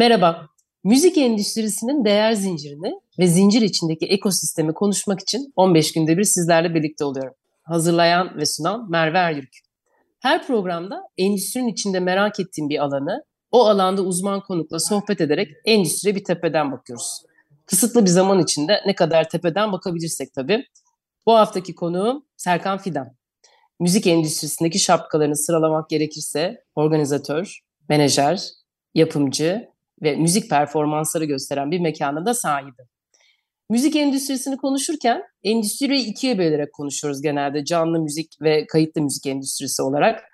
Merhaba. Müzik endüstrisinin değer zincirini ve zincir içindeki ekosistemi konuşmak için 15 günde bir sizlerle birlikte oluyorum. Hazırlayan ve sunan Merve Eryürük. Her programda endüstrinin içinde merak ettiğim bir alanı, o alanda uzman konukla sohbet ederek endüstriye bir tepeden bakıyoruz. Kısıtlı bir zaman içinde ne kadar tepeden bakabilirsek tabii. Bu haftaki konuğum Serkan Fidan. Müzik endüstrisindeki şapkalarını sıralamak gerekirse organizatör, menajer, yapımcı, ve müzik performansları gösteren bir mekanın da sahibi. Müzik endüstrisini konuşurken endüstriyi ikiye bölerek konuşuyoruz genelde canlı müzik ve kayıtlı müzik endüstrisi olarak.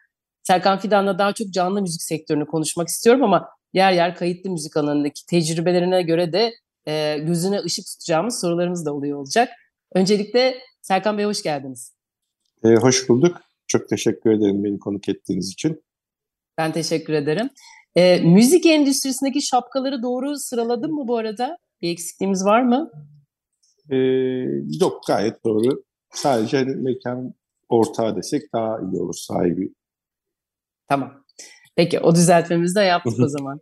Serkan Fidan'la daha çok canlı müzik sektörünü konuşmak istiyorum ama yer yer kayıtlı müzik alanındaki tecrübelerine göre de e, gözüne ışık tutacağımız sorularımız da oluyor olacak. Öncelikle Serkan Bey hoş geldiniz. E, hoş bulduk. Çok teşekkür ederim beni konuk ettiğiniz için. Ben teşekkür ederim. E, müzik endüstrisindeki şapkaları doğru sıraladın mı bu arada? Bir eksikliğimiz var mı? E, yok gayet doğru. Sadece hani mekan ortağı desek daha iyi olur sahibi. Tamam. Peki o düzeltmemizi de yaptık o zaman.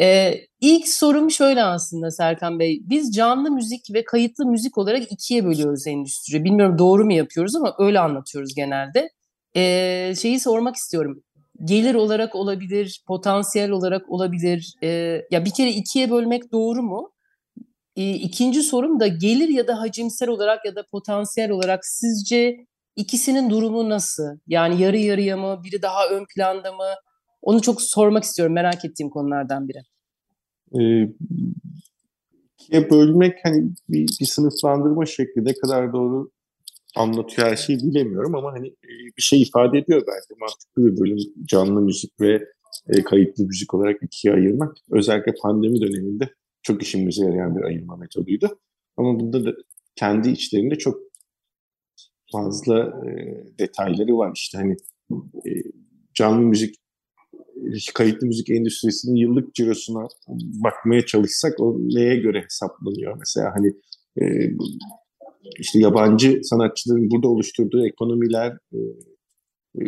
Ee, ilk sorum şöyle aslında Serkan Bey. Biz canlı müzik ve kayıtlı müzik olarak ikiye bölüyoruz endüstri. Bilmiyorum doğru mu yapıyoruz ama öyle anlatıyoruz genelde. Ee, şeyi sormak istiyorum gelir olarak olabilir, potansiyel olarak olabilir. E, ya bir kere ikiye bölmek doğru mu? E, ikinci sorum da gelir ya da hacimsel olarak ya da potansiyel olarak sizce ikisinin durumu nasıl? Yani yarı yarıya mı, biri daha ön planda mı? Onu çok sormak istiyorum, merak ettiğim konulardan biri. E, ikiye bölmek hani bir, bir sınıflandırma şekli ne kadar doğru anlatıyor her şeyi bilemiyorum ama hani e, bir şey ifade ediyor bence. Mantıklı bir bölüm canlı müzik ve e, kayıtlı müzik olarak ikiye ayırmak. Özellikle pandemi döneminde çok işimize yarayan bir ayırma metoduydu. Ama bunda da kendi içlerinde çok fazla e, detayları var. İşte hani e, canlı müzik kayıtlı müzik endüstrisinin yıllık cirosuna bakmaya çalışsak o neye göre hesaplanıyor? Mesela hani e, işte yabancı sanatçıların burada oluşturduğu ekonomiler, e, e,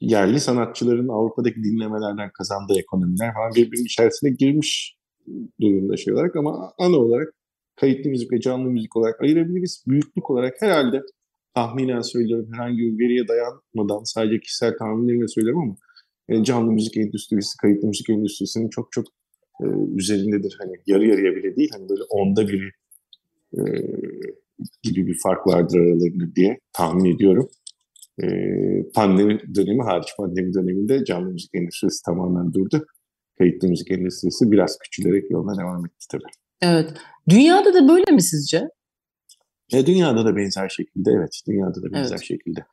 yerli sanatçıların Avrupa'daki dinlemelerden kazandığı ekonomiler falan birbirinin içerisine girmiş durumda şey olarak ama ana olarak kayıtlı müzik ve canlı müzik olarak ayırabiliriz. Büyüklük olarak herhalde tahminen söylüyorum herhangi bir veriye dayanmadan sadece kişisel tahminlerimle söylüyorum ama e, canlı müzik endüstrisi, kayıtlı müzik endüstrisinin çok çok e, üzerindedir. Hani yarı yarıya bile değil hani böyle onda biri e, gibi bir fark vardır aralarında diye tahmin ediyorum. E, pandemi dönemi hariç pandemi döneminde canlı müzik endüstrisi tamamen durdu. Kayıtlı müzik endüstrisi biraz küçülerek yoluna devam etti tabii. Evet. Dünyada da böyle mi sizce? E, dünyada da benzer şekilde evet. Dünyada da benzer evet. şekilde.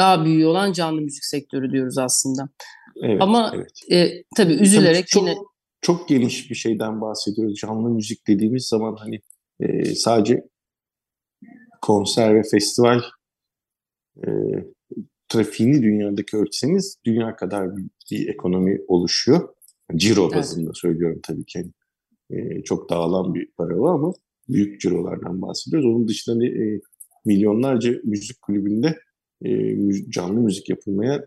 Daha büyüğü olan canlı müzik sektörü diyoruz aslında. Evet, Ama evet. E, tabii üzülerek tabii yine... Çok, çok geniş bir şeyden bahsediyoruz. Canlı müzik dediğimiz zaman hani e, sadece konser ve festival e, trafiğini dünyadaki ölçseniz dünya kadar bir, bir ekonomi oluşuyor. Ciro bazında evet. söylüyorum tabii ki. E, çok dağılan bir para var ama büyük cirolardan bahsediyoruz. Onun dışında e, milyonlarca müzik kulübünde e, canlı müzik yapılmaya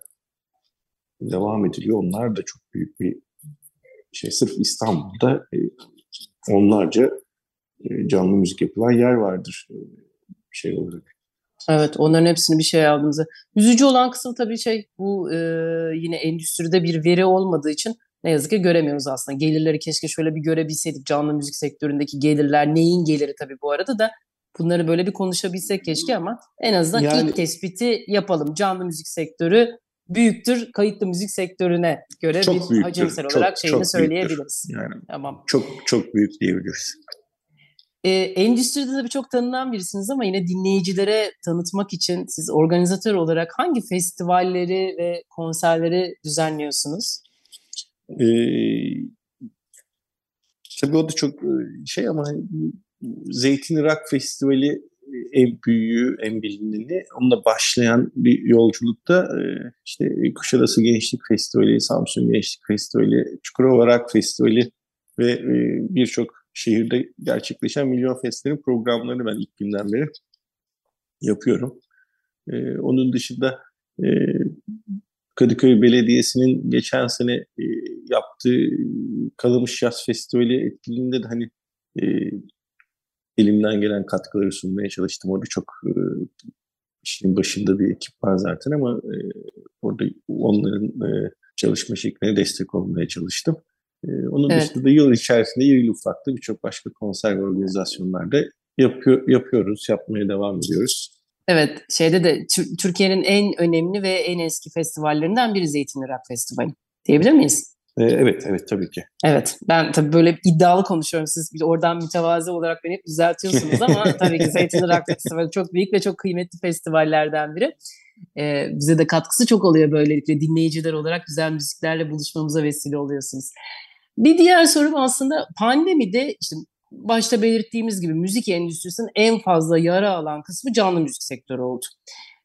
devam ediliyor. Onlar da çok büyük bir şey. Sırf İstanbul'da e, onlarca e, canlı müzik yapılan yer vardır. E, şey olarak. Evet onların hepsini bir şey aldığımızda. Üzücü olan kısım tabii şey bu e, yine endüstride bir veri olmadığı için ne yazık ki göremiyoruz aslında. Gelirleri keşke şöyle bir görebilseydik canlı müzik sektöründeki gelirler neyin geliri tabii bu arada da bunları böyle bir konuşabilsek keşke ama en azından yani, ilk tespiti yapalım. Canlı müzik sektörü büyüktür kayıtlı müzik sektörüne göre çok bir büyüktür, hacimsel olarak şeyini çok söyleyebiliriz. Yani tamam. Çok çok büyük diyebiliriz. E, endüstride tabii çok tanınan birisiniz ama yine dinleyicilere tanıtmak için siz organizatör olarak hangi festivalleri ve konserleri düzenliyorsunuz? Ee, tabii o da çok şey ama Zeytin Rock Festivali en büyüğü, en bilineni. Onunla başlayan bir yolculukta işte Kuşadası Gençlik Festivali, Samsun Gençlik Festivali, Çukurova Rock Festivali ve birçok şehirde gerçekleşen Milyon Festlerin programlarını ben ilk günden beri yapıyorum. Onun dışında Kadıköy Belediyesi'nin geçen sene yaptığı Kalamış Yaz Festivali etkinliğinde de hani elimden gelen katkıları sunmaya çalıştım. Orada çok e, işin başında bir ekip var zaten ama e, orada onların e, çalışma şekline destek olmaya çalıştım. E, onun evet. dışında da yıl içerisinde yıl ufaklı birçok başka konser organizasyonlarda yapıyor, yapıyoruz, yapmaya devam ediyoruz. Evet, şeyde de Türkiye'nin en önemli ve en eski festivallerinden biri Zeytin Rock Festivali diyebilir miyiz? Ee, evet, evet tabii ki. Evet, ben tabii böyle iddialı konuşuyorum. Siz oradan mütevazi olarak beni hep düzeltiyorsunuz ama tabii ki Zeytin Rock Festivali çok büyük ve çok kıymetli festivallerden biri. Ee, bize de katkısı çok oluyor böylelikle. Dinleyiciler olarak güzel müziklerle buluşmamıza vesile oluyorsunuz. Bir diğer sorum aslında pandemide işte başta belirttiğimiz gibi müzik endüstrisinin en fazla yara alan kısmı canlı müzik sektörü oldu.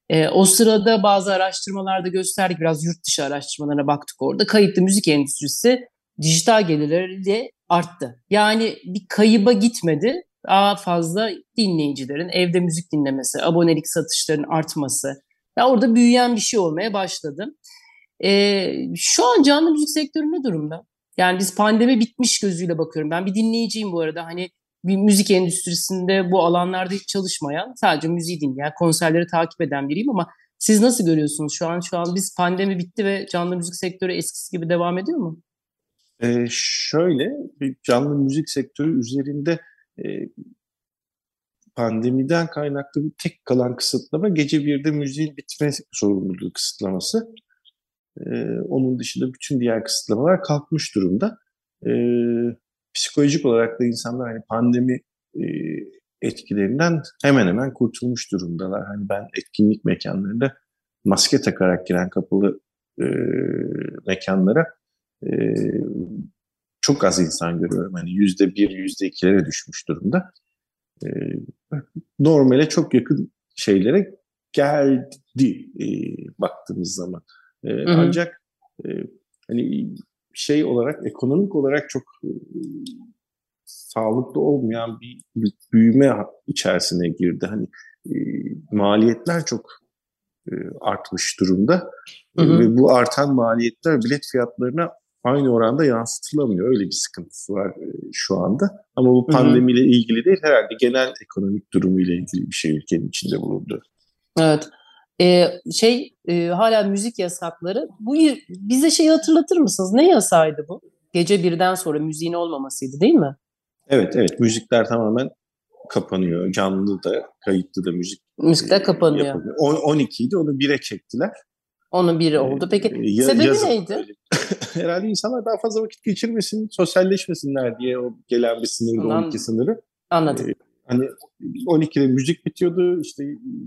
E, o sırada bazı araştırmalarda gösterdik, biraz yurt dışı araştırmalarına baktık orada. Kayıtlı müzik endüstrisi dijital gelirleriyle arttı. Yani bir kayıba gitmedi. Daha fazla dinleyicilerin evde müzik dinlemesi, abonelik satışlarının artması. Ya orada büyüyen bir şey olmaya başladı. E, şu an canlı müzik sektörü ne durumda? Yani biz pandemi bitmiş gözüyle bakıyorum. Ben bir dinleyiciyim bu arada. Hani bir müzik endüstrisinde bu alanlarda hiç çalışmayan, sadece müziği dinleyen, konserleri takip eden biriyim ama siz nasıl görüyorsunuz şu an? Şu an biz pandemi bitti ve canlı müzik sektörü eskisi gibi devam ediyor mu? Ee, şöyle, canlı müzik sektörü üzerinde e, pandemiden kaynaklı bir tek kalan kısıtlama gece birde müziğin bitme sorumluluğu kısıtlaması. Ee, onun dışında bütün diğer kısıtlamalar kalkmış durumda. Ee, psikolojik olarak da insanlar hani pandemi e, etkilerinden hemen hemen kurtulmuş durumdalar. Hani ben etkinlik mekanlarında maske takarak giren kapalı e, mekanlara e, çok az insan görüyorum. Hani yüzde bir, yüzde ikilere düşmüş durumda. E, normale çok yakın şeylere geldi e, baktığımız zaman. E, hı hı. Ancak e, hani şey olarak ekonomik olarak çok e, sağlıklı olmayan bir, bir büyüme içerisine girdi. Hani e, maliyetler çok e, artmış durumda hı hı. ve bu artan maliyetler bilet fiyatlarına aynı oranda yansıtılamıyor. Öyle bir sıkıntısı var e, şu anda. Ama bu pandemiyle hı hı. ilgili değil herhalde genel ekonomik durumuyla ilgili bir şey ülkenin içinde bulundu. Evet. Ee, şey e, hala müzik yasakları. Bu bize şeyi hatırlatır mısınız? Ne yasaydı bu? Gece birden sonra müziğin olmamasıydı değil mi? Evet evet müzikler tamamen kapanıyor. Canlı da kayıtlı da müzik. Müzikler e, kapanıyor. Yapılıyor. 12 idi onu 1'e çektiler. Onun biri oldu. Peki ya, sebebi yazın, neydi? Herhalde insanlar daha fazla vakit geçirmesin, sosyalleşmesinler diye o gelen bir Ondan, 12 sınırı. Anladım. Hani 12'de müzik bitiyordu, işte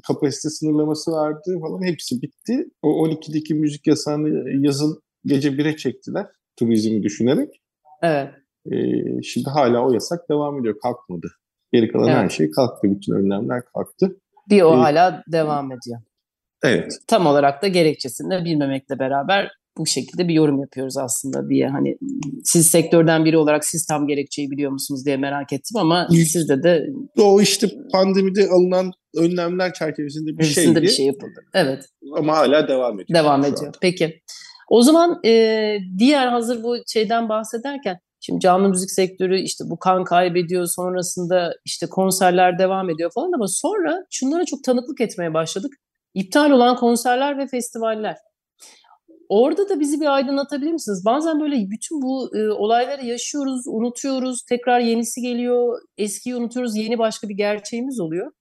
kapasite sınırlaması vardı falan hepsi bitti. O 12'deki müzik yasağını yazın gece 1'e çektiler turizmi düşünerek. Evet. Ee, şimdi hala o yasak devam ediyor, kalkmadı. Geri kalan evet. her şey kalktı, bütün önlemler kalktı. Bir o ee, hala devam ediyor. Evet. Tam olarak da gerekçesini de bilmemekle beraber bu şekilde bir yorum yapıyoruz aslında diye hani siz sektörden biri olarak siz tam gerekçeyi biliyor musunuz diye merak ettim ama sizde de o işte pandemide alınan önlemler çerçevesinde bir şeydi. bir şey yapıldı. Evet. Ama hala devam ediyor. Devam ediyor. Peki. O zaman e, diğer hazır bu şeyden bahsederken şimdi canlı müzik sektörü işte bu kan kaybediyor sonrasında işte konserler devam ediyor falan ama sonra şunlara çok tanıklık etmeye başladık. İptal olan konserler ve festivaller. Orada da bizi bir aydınlatabilir misiniz? Bazen böyle bütün bu e, olayları yaşıyoruz, unutuyoruz, tekrar yenisi geliyor, eskiyi unutuyoruz, yeni başka bir gerçeğimiz oluyor.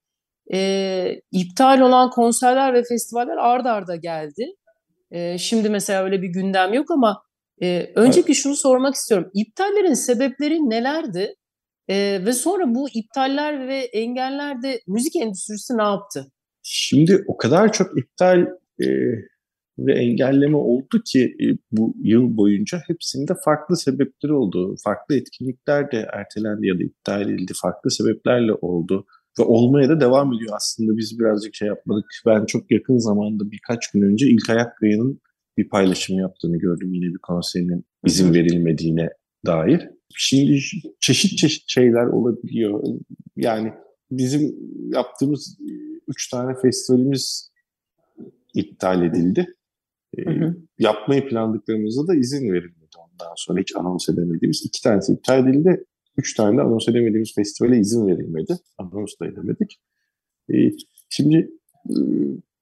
E, iptal olan konserler ve festivaller ard arda geldi. E, şimdi mesela öyle bir gündem yok ama e, önceki şunu sormak istiyorum. İptallerin sebepleri nelerdi? E, ve sonra bu iptaller ve engeller de müzik endüstrisi ne yaptı? Şimdi o kadar çok iptal e, ve engelleme oldu ki e, bu yıl boyunca hepsinde farklı sebepleri oldu. Farklı etkinlikler de ertelendi ya da iptal edildi. Farklı sebeplerle oldu ve olmaya da devam ediyor aslında. Biz birazcık şey yapmadık. Ben çok yakın zamanda birkaç gün önce İlkay Akkaya'nın bir paylaşım yaptığını gördüm yine bir konserinin izin verilmediğine dair. Şimdi çeşit çeşit şeyler olabiliyor. Yani bizim yaptığımız üç tane festivalimiz iptal edildi. Hı hı. Yapmayı planladıklarımızda da izin verilmedi ondan sonra hiç anons edemediğimiz. iki tanesi iptal edildi. Üç tane de anons edemediğimiz festivale izin verilmedi. Anons da edemedik. Ee, şimdi e,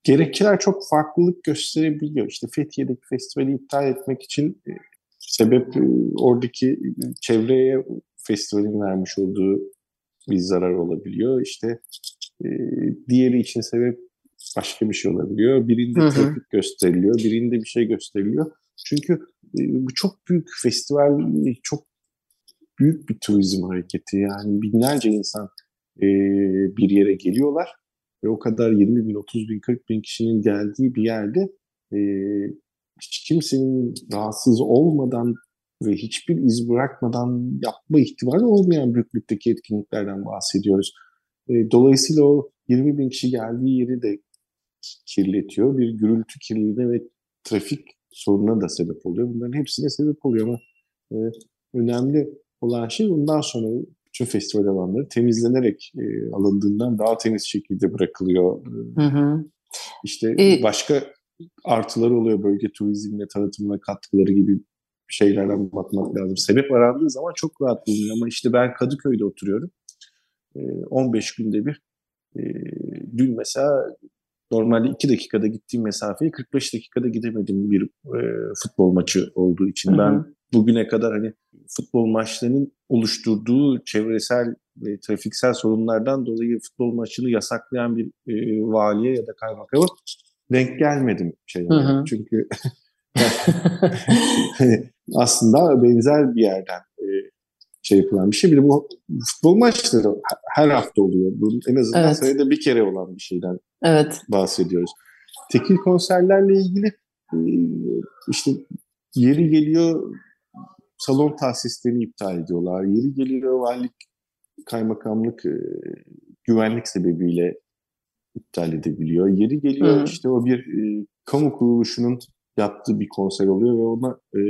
gerekçeler çok farklılık gösterebiliyor. İşte Fethiye'deki festivali iptal etmek için e, sebep e, oradaki çevreye festivalin vermiş olduğu bir zarar olabiliyor. İşte e, diğeri için sebep başka bir şey olabiliyor. Birinde hı hı. trafik gösteriliyor, birinde bir şey gösteriliyor. Çünkü e, bu çok büyük festival, çok büyük bir turizm hareketi. Yani binlerce insan e, bir yere geliyorlar ve o kadar 20 bin, 30 bin, 40 bin kişinin geldiği bir yerde e, hiç kimsenin rahatsız olmadan ve hiçbir iz bırakmadan yapma ihtimali olmayan büyüklükteki etkinliklerden bahsediyoruz. E, dolayısıyla o 20 bin kişi geldiği yeri de kirletiyor. Bir gürültü kirliliğine ve trafik sorununa da sebep oluyor. Bunların hepsine sebep oluyor ama e, önemli olan şey bundan sonra bütün festival alanları temizlenerek e, alındığından daha temiz şekilde bırakılıyor. Hı hı. İşte ee, başka artıları oluyor bölge turizmine, tanıtımına katkıları gibi şeylerden bakmak lazım. Sebep arandığı zaman çok rahat bulunuyor ama işte ben Kadıköy'de oturuyorum. E, 15 günde bir e, dün mesela normalde 2 dakikada gittiğim mesafeyi 45 dakikada gidemedim bir e, futbol maçı olduğu için. Hı hı. Ben bugüne kadar hani futbol maçlarının oluşturduğu çevresel ve trafiksel sorunlardan dolayı futbol maçını yasaklayan bir e, valiye ya da kaymakama denk gelmedim şey. Çünkü aslında benzer bir yerden şey yapılan bir şey. Bir de bu futbol maçları her hafta oluyor. Bunun en azından evet. senede bir kere olan bir şeyden evet. bahsediyoruz. Tekil konserlerle ilgili e, işte yeri geliyor salon tahsislerini iptal ediyorlar. Yeri geliyor valilik, kaymakamlık e, güvenlik sebebiyle iptal edebiliyor. Yeri geliyor Hı. işte o bir e, kamu kuruluşunun yaptığı bir konser oluyor ve ona e,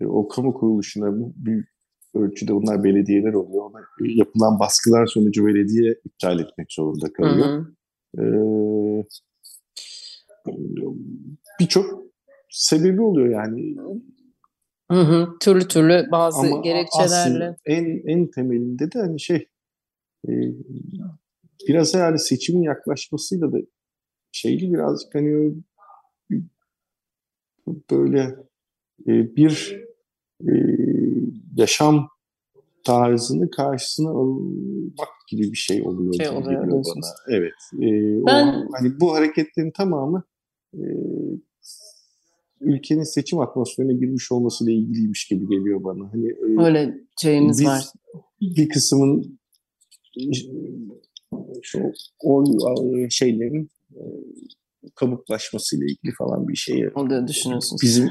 e o kamu kuruluşuna bu büyük ölçüde bunlar belediyeler oluyor. Ona yapılan baskılar sonucu belediye iptal etmek zorunda kalıyor. Ee, Birçok sebebi oluyor yani. Hı hı, türlü türlü bazı Ama gerekçelerle. en en temelinde de hani şey e, biraz yani seçimin yaklaşmasıyla da şeyli birazcık hani böyle e, bir e, yaşam tarzını karşısına almak gibi bir şey oluyor. Şey oluyor bana. Evet. E, ben... o, hani bu hareketlerin tamamı e, ülkenin seçim atmosferine girmiş olmasıyla ilgiliymiş gibi geliyor bana. Hani e, öyle şeyimiz var. Bir kısmın şu o şeylerin e, kabuklaşmasıyla ilgili falan bir şey. Oluyor düşünüyorsunuz. Bizim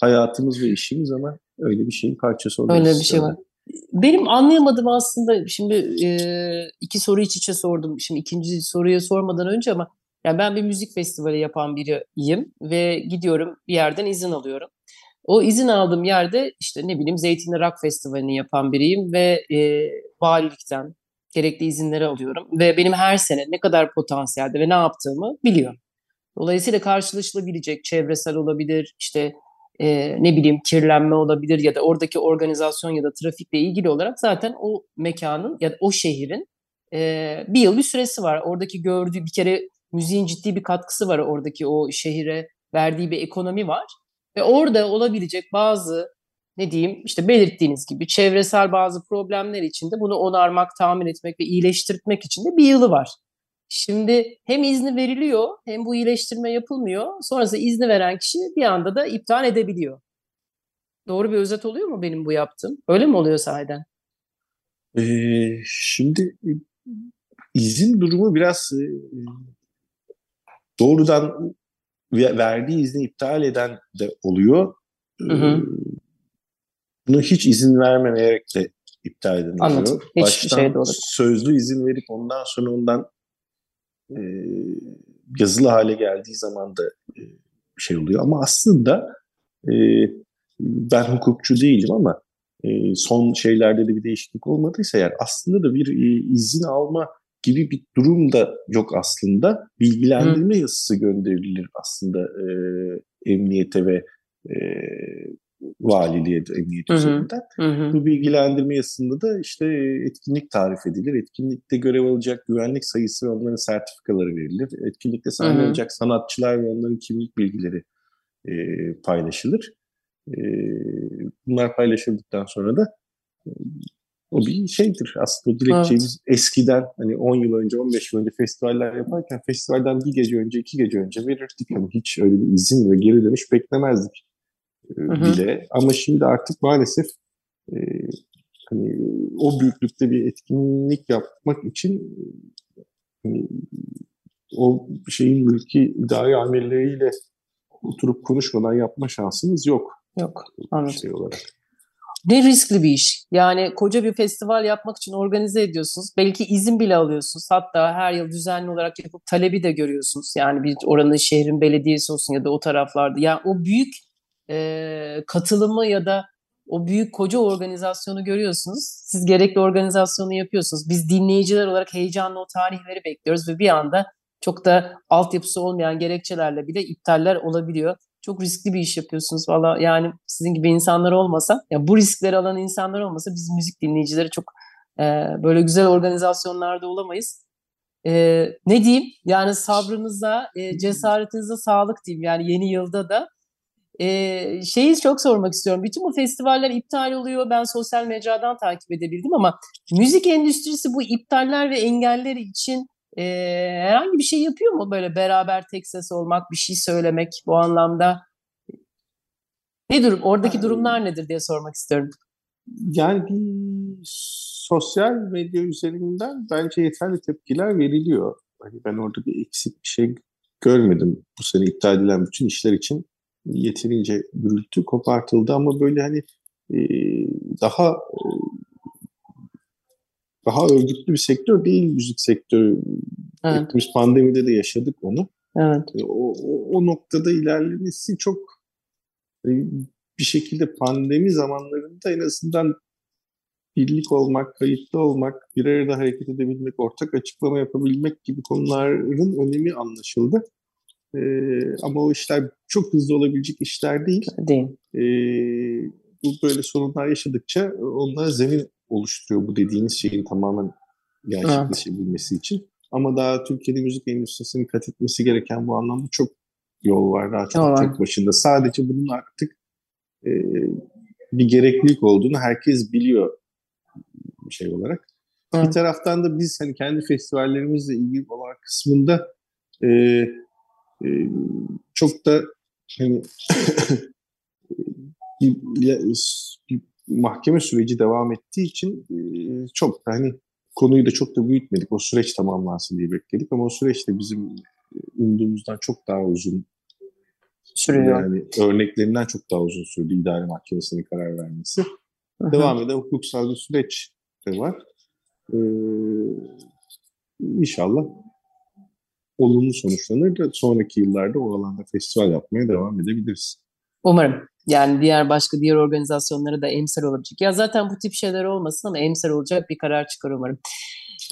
hayatımız ve işimiz ama öyle bir şeyin parçası oluyor. Öyle bir şey var. Benim anlayamadım aslında şimdi e, iki soru iç içe sordum. Şimdi ikinci soruyu sormadan önce ama yani ben bir müzik festivali yapan biriyim ve gidiyorum bir yerden izin alıyorum. O izin aldığım yerde işte ne bileyim Zeytinli Rock Festivali'ni yapan biriyim ve e, valilikten gerekli izinleri alıyorum. Ve benim her sene ne kadar potansiyelde ve ne yaptığımı biliyor. Dolayısıyla karşılaşılabilecek çevresel olabilir, işte e, ne bileyim kirlenme olabilir ya da oradaki organizasyon ya da trafikle ilgili olarak zaten o mekanın ya da o şehrin e, bir yıl bir süresi var. Oradaki gördüğü bir kere müziğin ciddi bir katkısı var oradaki o şehire verdiği bir ekonomi var. Ve orada olabilecek bazı ne diyeyim işte belirttiğiniz gibi çevresel bazı problemler içinde bunu onarmak, tamir etmek ve iyileştirmek için de bir yılı var. Şimdi hem izni veriliyor hem bu iyileştirme yapılmıyor. Sonrasında izni veren kişi bir anda da iptal edebiliyor. Doğru bir özet oluyor mu benim bu yaptığım? Öyle mi oluyor sahiden? Ee, şimdi izin durumu biraz e, doğrudan verdiği izni iptal eden de oluyor. Hı hı. Ee, bunu hiç izin vermemeyerek de iptal eden oluyor. Anladım. Baştan şey sözlü izin verip ondan sonra ondan e, yazılı hale geldiği zaman da e, şey oluyor. Ama aslında e, ben hukukçu değilim ama e, son şeylerde de bir değişiklik olmadıysa yani aslında da bir e, izin alma gibi bir durum da yok aslında. Bilgilendirme Hı. yazısı gönderilir aslında e, emniyete ve e, valiliğe, emniyet üzerinden. Bu bilgilendirme yazısında da işte etkinlik tarif edilir. Etkinlikte görev alacak güvenlik sayısı ve onların sertifikaları verilir. Etkinlikte sahne alacak sanatçılar ve onların kimlik bilgileri e, paylaşılır. E, bunlar paylaşıldıktan sonra da e, o bir şeydir aslında dilekçemiz evet. eskiden hani 10 yıl önce 15 yıl önce festivaller yaparken festivalden bir gece önce iki gece önce verirdik hani hiç öyle bir izin ve geri dönüş beklemezdik e, bile ama şimdi artık maalesef e, hani o büyüklükte bir etkinlik yapmak için hani, o şeyin mülki idari amirleriyle oturup konuşmadan yapma şansınız yok. Yok. Anladım. Şey olarak. Ne riskli bir iş. Yani koca bir festival yapmak için organize ediyorsunuz. Belki izin bile alıyorsunuz. Hatta her yıl düzenli olarak yapıp talebi de görüyorsunuz. Yani bir oranın şehrin belediyesi olsun ya da o taraflarda. Yani o büyük e, katılımı ya da o büyük koca organizasyonu görüyorsunuz. Siz gerekli organizasyonu yapıyorsunuz. Biz dinleyiciler olarak heyecanla o tarihleri bekliyoruz ve bir anda çok da altyapısı olmayan gerekçelerle bile iptaller olabiliyor çok riskli bir iş yapıyorsunuz valla yani sizin gibi insanlar olmasa ya bu riskleri alan insanlar olmasa biz müzik dinleyicileri çok e, böyle güzel organizasyonlarda olamayız. E, ne diyeyim yani sabrınıza e, cesaretinize sağlık diyeyim yani yeni yılda da e, şeyi çok sormak istiyorum. Bütün bu festivaller iptal oluyor. Ben sosyal mecradan takip edebildim ama müzik endüstrisi bu iptaller ve engeller için e, herhangi bir şey yapıyor mu böyle beraber tek ses olmak, bir şey söylemek bu anlamda? Ne durum? Oradaki durumlar nedir diye sormak istiyorum. Yani bir sosyal medya üzerinden bence yeterli tepkiler veriliyor. Hani ben orada bir eksik bir şey görmedim. Bu sene iptal edilen bütün işler için yeterince gürültü kopartıldı ama böyle hani e, daha daha örgütlü bir sektör değil müzik sektörü. Evet. Hepimiz pandemide de yaşadık onu. Evet. E, o, o, o noktada ilerlemesi çok e, bir şekilde pandemi zamanlarında en azından birlik olmak, kayıtlı olmak, bir arada hareket edebilmek, ortak açıklama yapabilmek gibi konuların önemi anlaşıldı. Ee, ama o işler çok hızlı olabilecek işler değil. Değil. Ee, bu böyle sorunlar yaşadıkça onlara zemin oluşturuyor bu dediğiniz şeyin tamamen gerçekleşebilmesi evet. için. Ama daha Türkiye'de müzik endüstrisinin kat etmesi gereken bu anlamda çok yol var. Daha çok, çok başında. Sadece bunun artık e, bir gereklilik olduğunu herkes biliyor şey olarak. Evet. Bir taraftan da biz hani kendi festivallerimizle ilgili olan kısmında e, e, çok da hani bir, bir mahkeme süreci devam ettiği için e, çok da hani konuyu da çok da büyütmedik. O süreç tamamlansın diye bekledik ama o süreç de bizim e, umduğumuzdan çok daha uzun sürüyor. Yani örneklerinden çok daha uzun sürdü idare mahkemesinin karar vermesi. Hı-hı. Devam eden hukuksal bir süreç de var. Ee, inşallah olumlu sonuçlanır da sonraki yıllarda o alanda festival yapmaya devam edebiliriz. Umarım. Yani diğer başka diğer organizasyonlara da emsal olabilecek. Ya zaten bu tip şeyler olmasın ama emsal olacak bir karar çıkar umarım.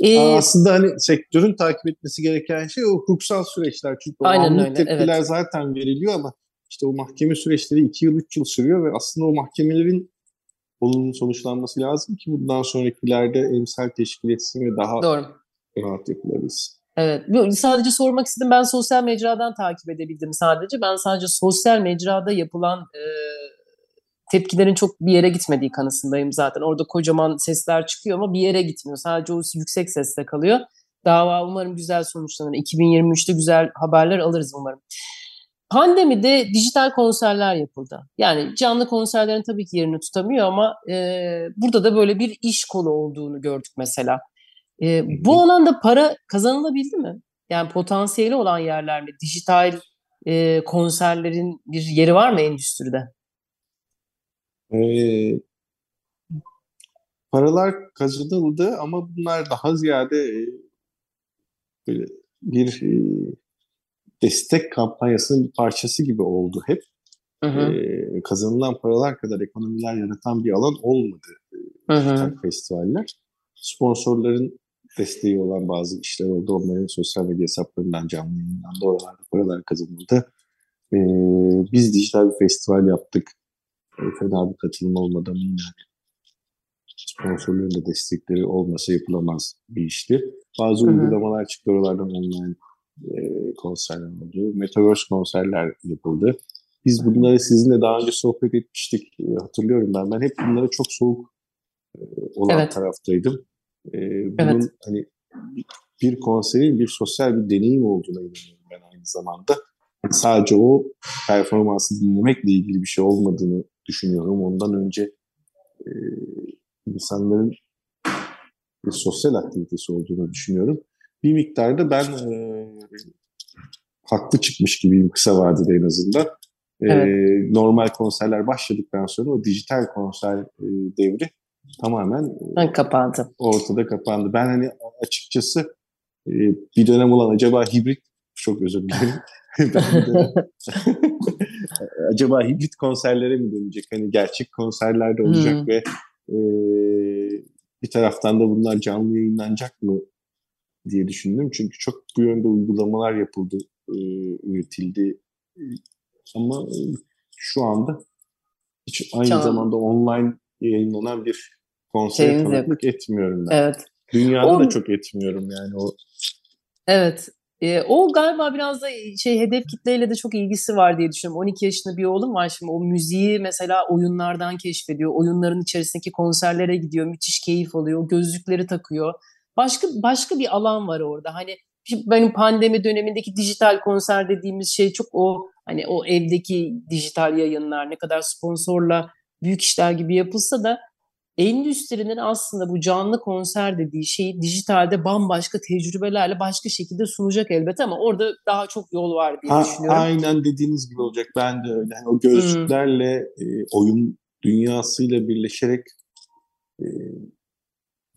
Ee, Aslında hani sektörün takip etmesi gereken şey o hukuksal süreçler. Çünkü o Aynen öyle, tepkiler evet. zaten veriliyor ama işte o mahkeme süreçleri 2 yıl 3 yıl sürüyor ve aslında o mahkemelerin olumlu sonuçlanması lazım ki bundan sonrakilerde emsal teşkil etsin ve daha Doğru. rahat yapılabilsin. Evet. Sadece sormak istedim. Ben sosyal mecradan takip edebildim sadece. Ben sadece sosyal mecrada yapılan e, tepkilerin çok bir yere gitmediği kanısındayım zaten. Orada kocaman sesler çıkıyor ama bir yere gitmiyor. Sadece o yüksek sesle kalıyor. Dava umarım güzel sonuçlanır. 2023'te güzel haberler alırız umarım. pandemide dijital konserler yapıldı. Yani canlı konserlerin tabii ki yerini tutamıyor ama e, burada da böyle bir iş kolu olduğunu gördük mesela. E, bu alanda para kazanılabildi mi? Yani potansiyeli olan yerler mi? Dijital e, konserlerin bir yeri var mı endüstride? Ee, paralar kazanıldı ama bunlar daha ziyade e, böyle bir e, destek kampanyasının bir parçası gibi oldu hep. Hı hı. Ee, kazanılan paralar kadar ekonomiler yaratan bir alan olmadı hı hı. festivaller. Sponsorların desteği olan bazı işler oldu. Onların sosyal medya hesaplarından, canlı yayından da oralarda paralar kazanıldı. Ee, biz dijital bir festival yaptık. E, fena bir katılım olmadan yine sponsorların da destekleri olmasa yapılamaz bir işti. Bazı Hı-hı. uygulamalar çıktı oralardan online e, konserler oldu. Metaverse konserler yapıldı. Biz bunları sizinle daha önce sohbet etmiştik. E, hatırlıyorum ben. Ben hep bunlara çok soğuk e, olan evet. taraftaydım. E, bunun evet. hani bir konserin bir sosyal bir deneyim olduğuna inanıyorum ben aynı zamanda. Yani sadece o performansı dinlemekle ilgili bir şey olmadığını düşünüyorum. Ondan önce e, insanların bir sosyal aktivitesi olduğunu düşünüyorum. Bir miktarda ben e, haklı çıkmış gibiyim kısa vadede en azından. E, evet. normal konserler başladıktan sonra o dijital konser e, devri tamamen kapandı. Ortada kapandı. Ben hani açıkçası e, bir dönem olan acaba hibrit çok özür dilerim. acaba hibrit konserlere mi dönecek? Hani gerçek konserlerde olacak hmm. ve e, bir taraftan da bunlar canlı yayınlanacak mı diye düşündüm. Çünkü çok bu yönde uygulamalar yapıldı, e, üretildi. Ama e, şu anda hiç aynı Can. zamanda online yayınlanan bir konser tanıklık etmiyorum ben. Evet. Dünyada o, da çok etmiyorum yani o. Evet. E, o galiba biraz da şey hedef kitleyle de çok ilgisi var diye düşünüyorum. 12 yaşında bir oğlum var şimdi o müziği mesela oyunlardan keşfediyor. Oyunların içerisindeki konserlere gidiyor. Müthiş keyif alıyor. Gözlükleri takıyor. Başka başka bir alan var orada. Hani benim pandemi dönemindeki dijital konser dediğimiz şey çok o hani o evdeki dijital yayınlar ne kadar sponsorla büyük işler gibi yapılsa da endüstrinin aslında bu canlı konser dediği şeyi dijitalde bambaşka tecrübelerle başka şekilde sunacak elbette ama orada daha çok yol var diye ha, düşünüyorum. Aynen dediğiniz gibi olacak. Ben de öyle. Yani o gözlüklerle hmm. e, oyun dünyasıyla birleşerek e,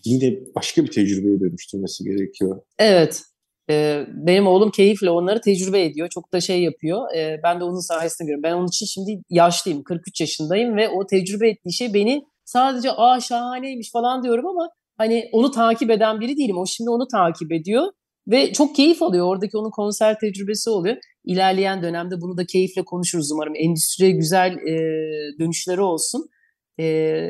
yine başka bir tecrübeye dönüştürmesi gerekiyor. Evet. Ee, benim oğlum keyifle onları tecrübe ediyor. Çok da şey yapıyor. Ee, ben de onun sayesinde görüyorum. Ben onun için şimdi yaşlıyım. 43 yaşındayım ve o tecrübe ettiği şey beni sadece aa şahaneymiş falan diyorum ama hani onu takip eden biri değilim. O şimdi onu takip ediyor ve çok keyif alıyor. Oradaki onun konser tecrübesi oluyor. İlerleyen dönemde bunu da keyifle konuşuruz umarım. Endüstriye güzel e, dönüşleri olsun. E,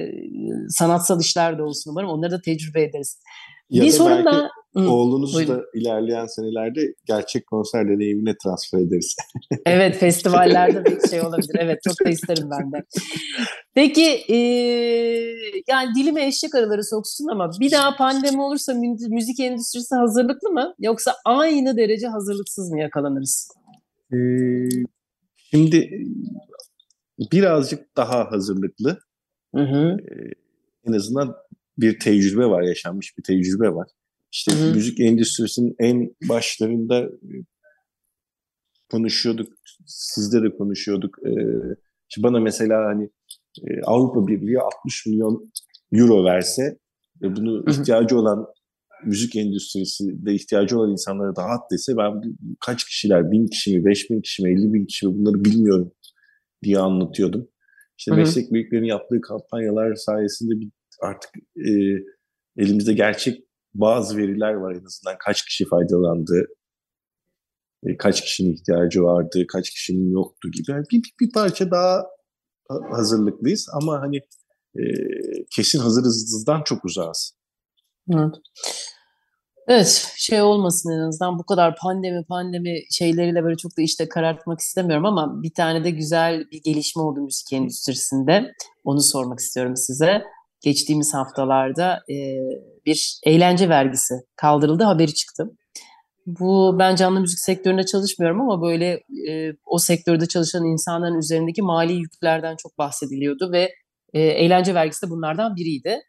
sanatsal işler de olsun umarım. Onları da tecrübe ederiz. Ya bir sorun da Oğlunuzu da ilerleyen senelerde gerçek konser deneyimine transfer ederiz. evet festivallerde bir şey olabilir. Evet çok da isterim ben de. Peki e, yani dilime eşek araları soksun ama bir daha pandemi olursa müzik endüstrisi hazırlıklı mı? Yoksa aynı derece hazırlıksız mı yakalanırız? Ee, şimdi birazcık daha hazırlıklı. Hı hı. Ee, en azından bir tecrübe var, yaşanmış bir tecrübe var. İşte Hı-hı. müzik endüstrisinin en başlarında e, konuşuyorduk, sizde de konuşuyorduk. Ee, işte bana mesela hani e, Avrupa Birliği 60 milyon euro verse ve bunu ihtiyacı olan müzik endüstrisi de ihtiyacı olan insanlara dağıt dese ben kaç kişiler, bin kişi mi, beş bin kişi mi, elli bin kişi mi bunları bilmiyorum diye anlatıyordum. İşte Hı-hı. meslek büyüklerinin yaptığı kampanyalar sayesinde bir artık e, elimizde gerçek bazı veriler var en azından kaç kişi faydalandı, e, kaç kişinin ihtiyacı vardı, kaç kişinin yoktu gibi. Yani bir, bir parça daha hazırlıklıyız ama hani e, kesin hazırızdan çok uzağız. Evet. Evet şey olmasın en azından bu kadar pandemi pandemi şeyleriyle böyle çok da işte karartmak istemiyorum ama bir tane de güzel bir gelişme oldu müzik endüstrisinde. Onu sormak istiyorum size geçtiğimiz haftalarda e, bir eğlence vergisi kaldırıldı haberi çıktı. Bu ben canlı müzik sektöründe çalışmıyorum ama böyle e, o sektörde çalışan insanların üzerindeki mali yüklerden çok bahsediliyordu ve e, eğlence vergisi de bunlardan biriydi.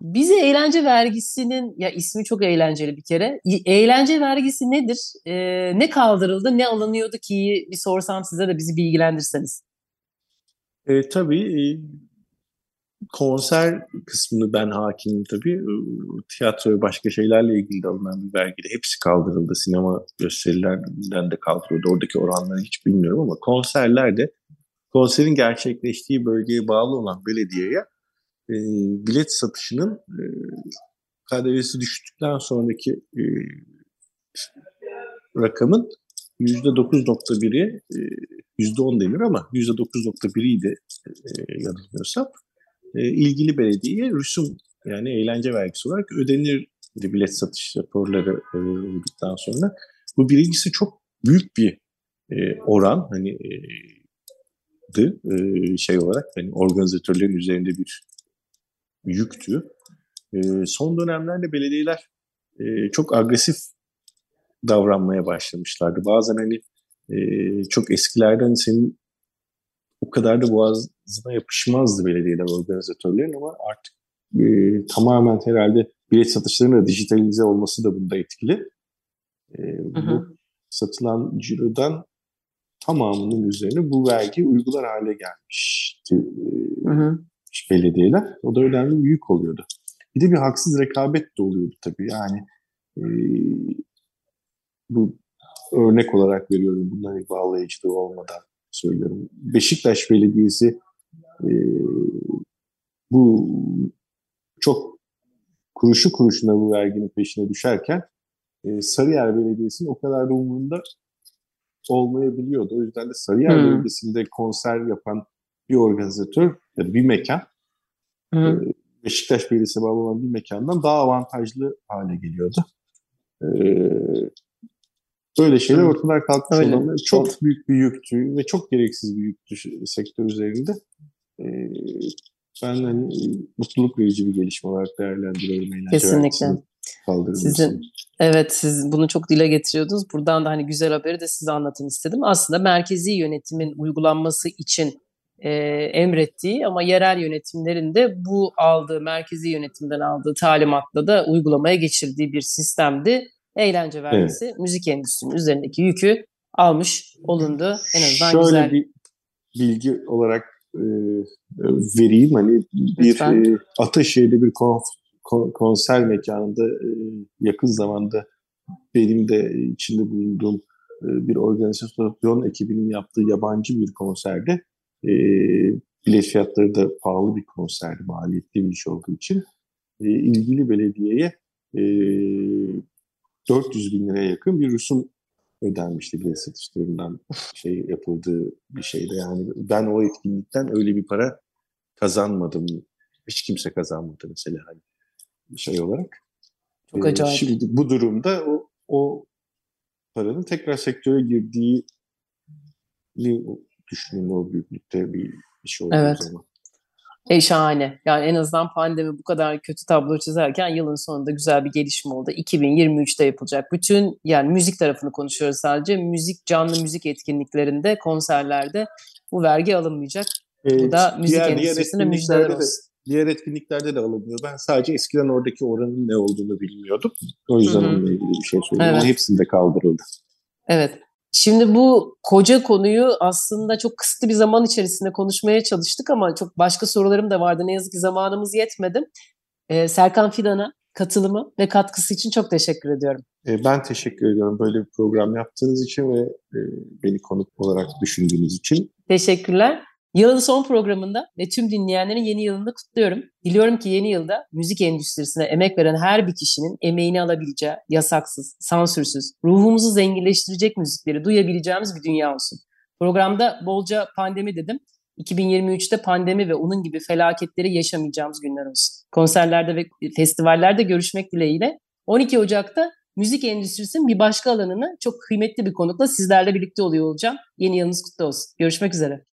Bize eğlence vergisinin ya ismi çok eğlenceli bir kere. Eğlence vergisi nedir? E, ne kaldırıldı, ne alınıyordu ki bir sorsam size de bizi bilgilendirseniz. E, tabii e, konser kısmını ben hakimim tabii. Tiyatro ve başka şeylerle ilgili alınan bir vergide hepsi kaldırıldı. Sinema gösterilerinden de kaldırıldı. Oradaki oranları hiç bilmiyorum ama konserlerde konserin gerçekleştiği bölgeye bağlı olan belediyeye e, bilet satışının e, KDV'si düştükten sonraki e, rakamın %9.1'i e, %10 denir ama %9.1'iydi e, yanılmıyorsam e, ilgili belediyeye rüsum yani eğlence vergisi olarak ödenir bilet satış raporları e, olduktan sonra. Bu birincisi çok büyük bir e, oran hani e, e, şey olarak hani organizatörlerin üzerinde bir yüktü. E, son dönemlerde belediyeler çok agresif davranmaya başlamışlardı. Bazen hani çok eskilerden senin o kadar da boğazına yapışmazdı belediyeler organizatörlerin ama artık e, tamamen herhalde bilet satışlarının da dijitalize olması da bunda etkili. E, hı hı. Bu satılan cirodan tamamının üzerine bu vergi uygular hale gelmişti e, hı hı. belediyeler. O da önemli bir yük oluyordu. Bir de bir haksız rekabet de oluyordu tabii. Yani e, bu örnek olarak veriyorum bunların bağlayıcılığı olmadan söylüyorum. Beşiktaş Belediyesi e, bu çok kuruşu kuruşuna bu verginin peşine düşerken e, Sarıyer Belediyesi'nin o kadar da umurunda olmayabiliyordu. O yüzden de Sarıyer hmm. Belediyesi'nde konser yapan bir organizatör ya da bir mekan hmm. e, Beşiktaş Belediyesi bağlı olan bir mekandan daha avantajlı hale geliyordu. E, Böyle şeyler ortadan kalkmış Öyle. olanlar çok büyük bir yüktü ve çok gereksiz bir yüktü sektör üzerinde. Ee, ben hani mutluluk verici bir gelişme olarak değerlendiriyorum. Kesinlikle. Sizin, evet siz bunu çok dile getiriyordunuz. Buradan da hani güzel haberi de size anlatın istedim. Aslında merkezi yönetimin uygulanması için e, emrettiği ama yerel yönetimlerin de bu aldığı merkezi yönetimden aldığı talimatla da uygulamaya geçirdiği bir sistemdi eğlence vergisi evet. müzik endüstrisinin üzerindeki yükü almış olundu. En azından Şöyle güzel. bir bilgi olarak e, vereyim. Hani bir e, Ataşehir'de bir kon, kon, konser mekanında e, yakın zamanda benim de içinde bulunduğum e, bir organizasyon ekibinin yaptığı yabancı bir konserde e, bilet fiyatları da pahalı bir konserdi, maliyetli bir iş olduğu için e, ilgili belediyeye e, 400 bin liraya yakın bir rüsum ödenmişti bilet satışlarından şey yapıldığı bir şeyde. Yani ben o etkinlikten öyle bir para kazanmadım. Hiç kimse kazanmadı mesela hani şey olarak. Çok acayip. Ee, şimdi bu durumda o, o paranın tekrar sektöre girdiği düşünün o büyüklükte bir, bir şey olduğu evet. zaman. E şahane. Yani en azından pandemi bu kadar kötü tablo çizerken yılın sonunda güzel bir gelişme oldu. 2023'te yapılacak. Bütün yani müzik tarafını konuşuyoruz sadece. Müzik, canlı müzik etkinliklerinde, konserlerde bu vergi alınmayacak. Ee, bu da müzik diğer, endüstrisine müjdeler olsun. De, diğer etkinliklerde de alınmıyor. Ben sadece eskiden oradaki oranın ne olduğunu bilmiyordum. O yüzden Hı-hı. onunla ilgili bir şey söyleyeyim. Evet. Hepsinde kaldırıldı. Evet. Şimdi bu koca konuyu aslında çok kısıtlı bir zaman içerisinde konuşmaya çalıştık ama çok başka sorularım da vardı. Ne yazık ki zamanımız yetmedi. Ee, Serkan Fidan'a katılımı ve katkısı için çok teşekkür ediyorum. Ee, ben teşekkür ediyorum böyle bir program yaptığınız için ve e, beni konuk olarak düşündüğünüz için. Teşekkürler. Yılın son programında ve tüm dinleyenlerin yeni yılını kutluyorum. Diliyorum ki yeni yılda müzik endüstrisine emek veren her bir kişinin emeğini alabileceği, yasaksız, sansürsüz, ruhumuzu zenginleştirecek müzikleri duyabileceğimiz bir dünya olsun. Programda bolca pandemi dedim. 2023'te pandemi ve onun gibi felaketleri yaşamayacağımız günler olsun. Konserlerde ve festivallerde görüşmek dileğiyle 12 Ocak'ta müzik endüstrisinin bir başka alanını çok kıymetli bir konukla sizlerle birlikte oluyor olacağım. Yeni yılınız kutlu olsun. Görüşmek üzere.